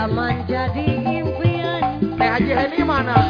zaman jadi impian Teh Haji Heni mana?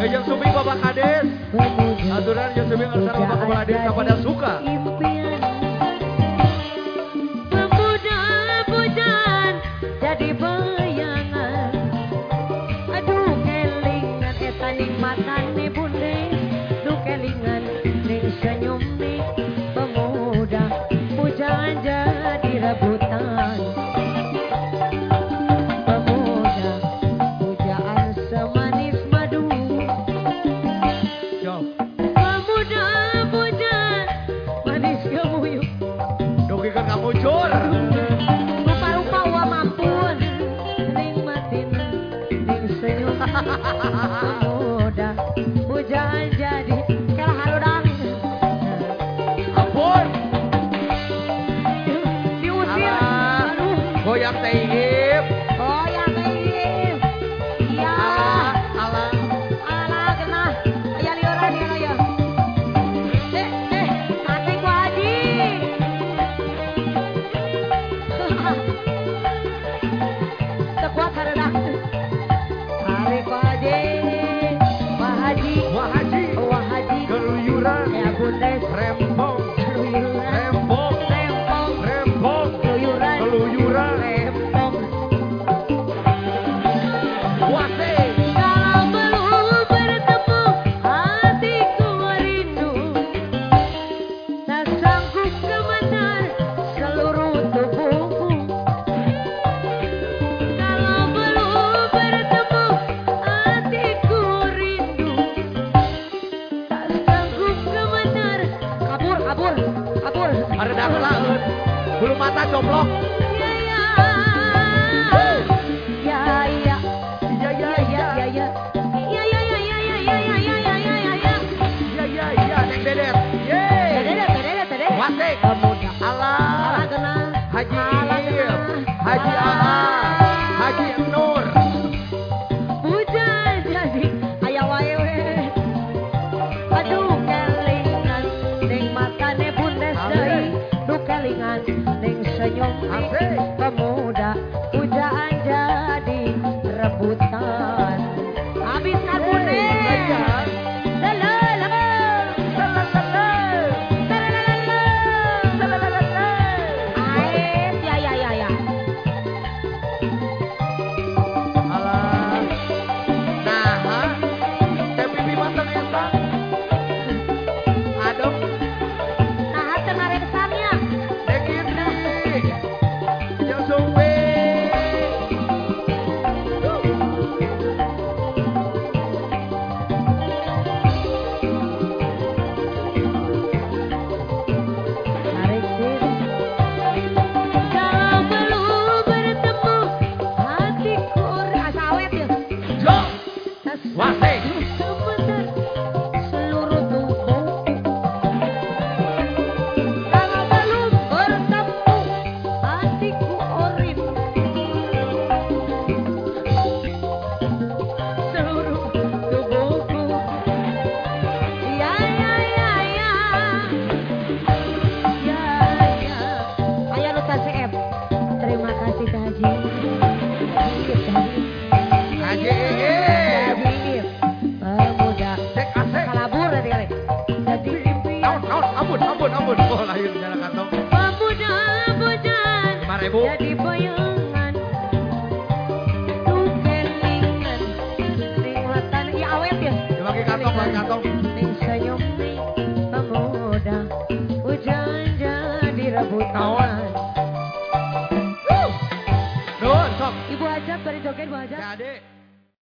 Eh, Ejang Suping Bapak Kades. Aturan Ejang Suping Arsana Bapak Kepala Desa pada suka. muda Pujaan jadi kalah rodang Ampun. 怎走了。pemuda Udah jadi rebutan. Haribo.